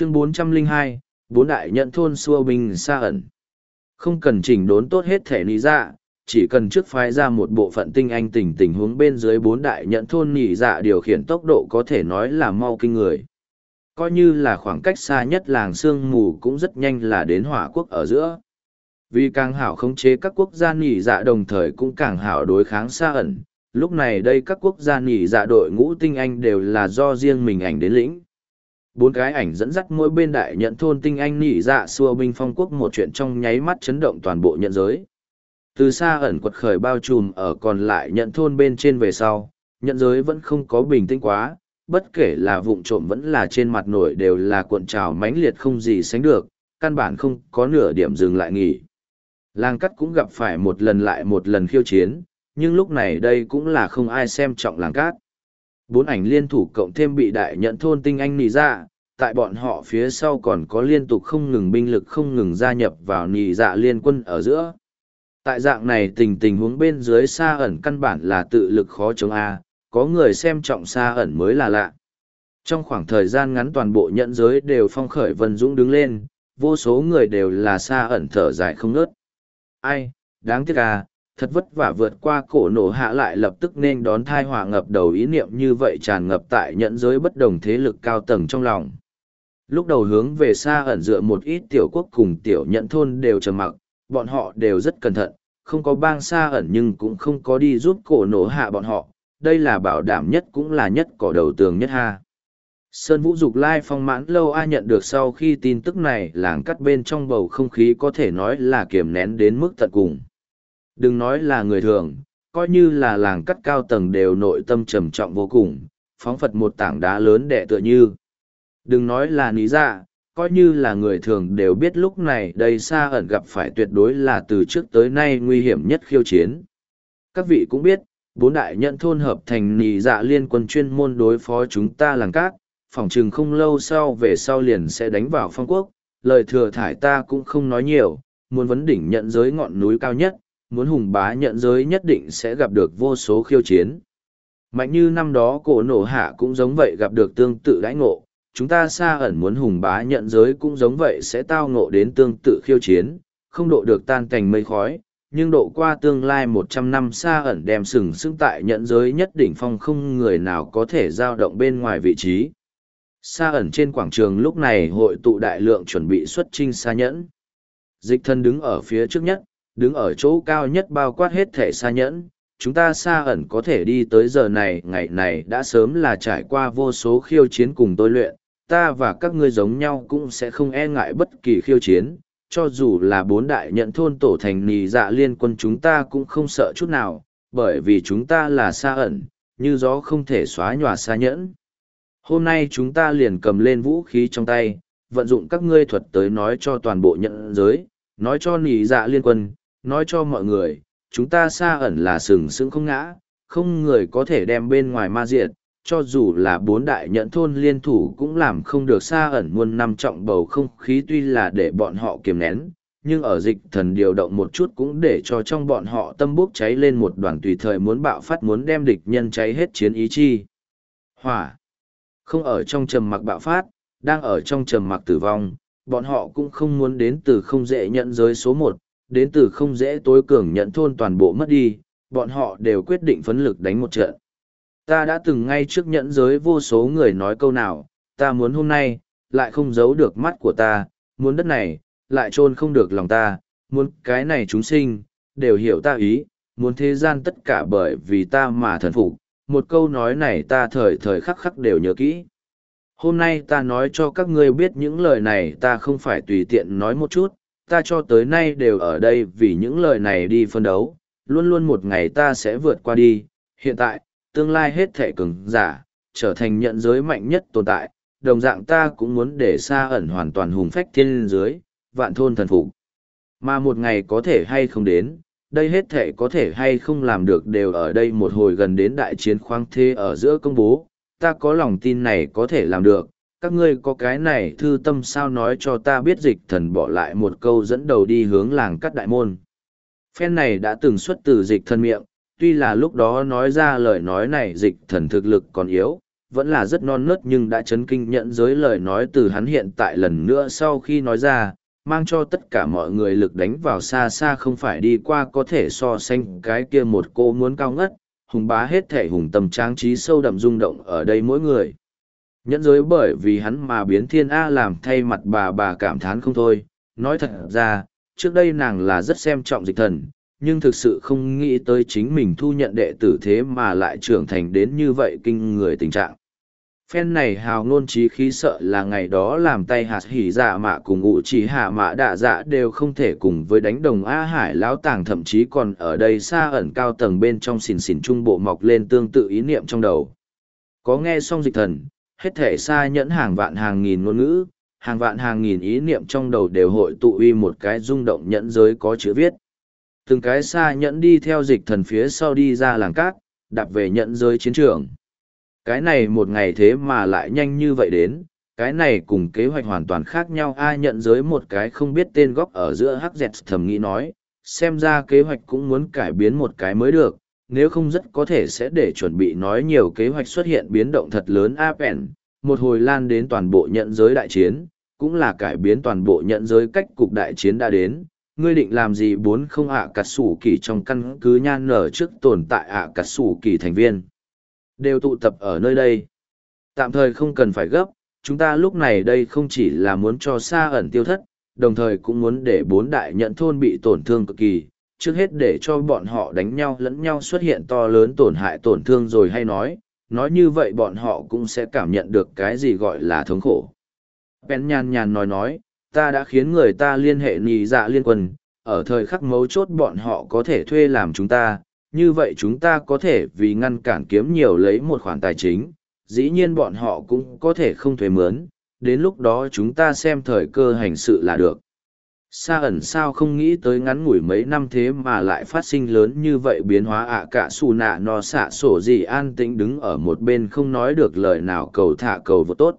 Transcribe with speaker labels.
Speaker 1: chương 402, bốn đại nhận thôn xua binh xa ẩn. Không cần chỉnh đốn tốt hết thể lý dạ, chỉ cần trước phái ra một bộ phận tinh anh tình tình huống bên dưới bốn đại nhận thôn nhị dạ điều khiển tốc độ có thể nói là mau kinh người. Coi như là khoảng cách xa nhất làng sương mù cũng rất nhanh là đến hỏa quốc ở giữa. Vì càng hảo khống chế các quốc gia nhị dạ đồng thời cũng càng hảo đối kháng xa ẩn, lúc này đây các quốc gia nhị dạ đội ngũ tinh anh đều là do riêng mình ảnh đến lĩnh bốn cái ảnh dẫn dắt mỗi bên đại nhận thôn tinh anh nỉ dạ xua binh phong quốc một chuyện trong nháy mắt chấn động toàn bộ nhận giới. Từ xa ẩn quật khởi bao trùm ở còn lại nhận thôn bên trên về sau, nhận giới vẫn không có bình tĩnh quá, bất kể là vụng trộm vẫn là trên mặt nổi đều là cuộn trào mãnh liệt không gì sánh được, căn bản không có nửa điểm dừng lại nghỉ. Làng cắt cũng gặp phải một lần lại một lần khiêu chiến, nhưng lúc này đây cũng là không ai xem trọng làng cát bốn ảnh liên thủ cộng thêm bị đại nhận thôn tinh anh nì dạ tại bọn họ phía sau còn có liên tục không ngừng binh lực không ngừng gia nhập vào nì dạ liên quân ở giữa. Tại dạng này tình tình huống bên dưới xa ẩn căn bản là tự lực khó chống a, có người xem trọng xa ẩn mới là lạ. Trong khoảng thời gian ngắn toàn bộ nhận giới đều phong khởi vân dũng đứng lên, vô số người đều là xa ẩn thở dài không ngớt. Ai, đáng tiếc à thật vất vả vượt qua cổ nổ hạ lại lập tức nên đón thai họa ngập đầu ý niệm như vậy tràn ngập tại nhẫn giới bất đồng thế lực cao tầng trong lòng lúc đầu hướng về xa ẩn dựa một ít tiểu quốc cùng tiểu nhẫn thôn đều trầm mặc, bọn họ đều rất cẩn thận, không có bang xa ẩn nhưng cũng không có đi giúp cổ nổ hạ bọn họ, đây là bảo đảm nhất cũng là nhất cỏ đầu tường nhất ha Sơn Vũ Dục Lai phong mãn lâu ai nhận được sau khi tin tức này, làng cắt bên trong bầu không khí có thể nói là kiềm nén đến mức tận cùng. Đừng nói là người thường, coi như là làng cắt cao tầng đều nội tâm trầm trọng vô cùng, phóng phật một tảng đá lớn đẻ tựa như. Đừng nói là ní dạ, coi như là người thường đều biết lúc này đây xa ẩn gặp phải tuyệt đối là từ trước tới nay nguy hiểm nhất khiêu chiến. Các vị cũng biết, bốn đại nhận thôn hợp thành nì dạ liên quân chuyên môn đối phó chúng ta làng cát, phòng chừng không lâu sau về sau liền sẽ đánh vào phong quốc, lời thừa thải ta cũng không nói nhiều, muốn vấn đỉnh nhận giới ngọn núi cao nhất, muốn hùng bá nhận giới nhất định sẽ gặp được vô số khiêu chiến. Mạnh như năm đó cổ nổ hạ cũng giống vậy gặp được tương tự đãi ngộ, chúng ta xa ẩn muốn hùng bá nhận giới cũng giống vậy sẽ tao ngộ đến tương tự khiêu chiến, không độ được tan thành mây khói, nhưng độ qua tương lai một trăm năm xa ẩn đem sừng sững tại nhận giới nhất đỉnh phong không người nào có thể dao động bên ngoài vị trí. Xa ẩn trên quảng trường lúc này hội tụ đại lượng chuẩn bị xuất trinh xa nhẫn. Dịch thân đứng ở phía trước nhất, đứng ở chỗ cao nhất bao quát hết thể xa nhẫn, chúng ta xa ẩn có thể đi tới giờ này ngày này đã sớm là trải qua vô số khiêu chiến cùng tôi luyện, ta và các ngươi giống nhau cũng sẽ không e ngại bất kỳ khiêu chiến, cho dù là bốn đại nhận thôn tổ thành nì dạ liên quân chúng ta cũng không sợ chút nào, bởi vì chúng ta là xa ẩn, như gió không thể xóa nhòa xa nhẫn. Hôm nay chúng ta liền cầm lên vũ khí trong tay, vận dụng các ngươi thuật tới nói cho toàn bộ nhận giới, nói cho nì dạ liên quân, nói cho mọi người, chúng ta xa ẩn là sừng sững không ngã, không người có thể đem bên ngoài ma diệt, cho dù là bốn đại nhận thôn liên thủ cũng làm không được xa ẩn muôn năm trọng bầu không khí tuy là để bọn họ kiềm nén, nhưng ở dịch thần điều động một chút cũng để cho trong bọn họ tâm bốc cháy lên một đoàn tùy thời muốn bạo phát muốn đem địch nhân cháy hết chiến ý chi. Hỏa. Không ở trong trầm mặc bạo phát, đang ở trong trầm mặc tử vong, bọn họ cũng không muốn đến từ không dễ nhận giới số một đến từ không dễ tối cường nhận thôn toàn bộ mất đi, bọn họ đều quyết định phấn lực đánh một trận. Ta đã từng ngay trước nhẫn giới vô số người nói câu nào, ta muốn hôm nay, lại không giấu được mắt của ta, muốn đất này, lại trôn không được lòng ta, muốn cái này chúng sinh, đều hiểu ta ý, muốn thế gian tất cả bởi vì ta mà thần phục một câu nói này ta thời thời khắc khắc đều nhớ kỹ. Hôm nay ta nói cho các ngươi biết những lời này ta không phải tùy tiện nói một chút, ta cho tới nay đều ở đây vì những lời này đi phân đấu, luôn luôn một ngày ta sẽ vượt qua đi, hiện tại, tương lai hết thể cứng giả, trở thành nhận giới mạnh nhất tồn tại, đồng dạng ta cũng muốn để xa ẩn hoàn toàn hùng phách thiên dưới, vạn thôn thần phục. Mà một ngày có thể hay không đến, đây hết thể có thể hay không làm được đều ở đây một hồi gần đến đại chiến khoáng thế ở giữa công bố, ta có lòng tin này có thể làm được, các ngươi có cái này thư tâm sao nói cho ta biết dịch thần bỏ lại một câu dẫn đầu đi hướng làng cắt đại môn. Phen này đã từng xuất từ dịch thần miệng, tuy là lúc đó nói ra lời nói này dịch thần thực lực còn yếu, vẫn là rất non nớt nhưng đã chấn kinh nhận giới lời nói từ hắn hiện tại lần nữa sau khi nói ra, mang cho tất cả mọi người lực đánh vào xa xa không phải đi qua có thể so sánh cái kia một cô muốn cao ngất, hùng bá hết thể hùng tâm trang trí sâu đậm rung động ở đây mỗi người. Nhẫn giới bởi vì hắn mà biến thiên A làm thay mặt bà bà cảm thán không thôi, nói thật ra, trước đây nàng là rất xem trọng dịch thần, nhưng thực sự không nghĩ tới chính mình thu nhận đệ tử thế mà lại trưởng thành đến như vậy kinh người tình trạng. Phen này hào ngôn trí khí sợ là ngày đó làm tay hạt hỉ dạ mạ cùng ngụ chỉ hạ mạ đạ dạ đều không thể cùng với đánh đồng A Hải lão tàng thậm chí còn ở đây xa ẩn cao tầng bên trong xìn xìn trung bộ mọc lên tương tự ý niệm trong đầu. Có nghe xong dịch thần, hết thể xa nhẫn hàng vạn hàng nghìn ngôn ngữ, hàng vạn hàng nghìn ý niệm trong đầu đều hội tụ uy một cái rung động nhẫn giới có chữ viết. Từng cái xa nhẫn đi theo dịch thần phía sau đi ra làng cát, đạp về nhẫn giới chiến trường. Cái này một ngày thế mà lại nhanh như vậy đến, cái này cùng kế hoạch hoàn toàn khác nhau ai nhận giới một cái không biết tên góc ở giữa hắc dẹt thầm nghĩ nói, xem ra kế hoạch cũng muốn cải biến một cái mới được, nếu không rất có thể sẽ để chuẩn bị nói nhiều kế hoạch xuất hiện biến động thật lớn apen, một hồi lan đến toàn bộ nhận giới đại chiến, cũng là cải biến toàn bộ nhận giới cách cục đại chiến đã đến. Ngươi định làm gì bốn không ạ à cắt sủ kỳ trong căn cứ nhan nở trước tồn tại ạ à cắt sủ kỳ thành viên. Đều tụ tập ở nơi đây. Tạm thời không cần phải gấp, chúng ta lúc này đây không chỉ là muốn cho xa ẩn tiêu thất, đồng thời cũng muốn để bốn đại nhận thôn bị tổn thương cực kỳ, trước hết để cho bọn họ đánh nhau lẫn nhau xuất hiện to lớn tổn hại tổn thương rồi hay nói, nói như vậy bọn họ cũng sẽ cảm nhận được cái gì gọi là thống khổ. Ben nhàn nhàn nói nói, ta đã khiến người ta liên hệ nhì dạ liên quân, ở thời khắc mấu chốt bọn họ có thể thuê làm chúng ta, như vậy chúng ta có thể vì ngăn cản kiếm nhiều lấy một khoản tài chính, dĩ nhiên bọn họ cũng có thể không thuê mướn, đến lúc đó chúng ta xem thời cơ hành sự là được. Sa ẩn sao không nghĩ tới ngắn ngủi mấy năm thế mà lại phát sinh lớn như vậy biến hóa ạ cả xù nạ no xạ sổ gì an tĩnh đứng ở một bên không nói được lời nào cầu thả cầu vô tốt.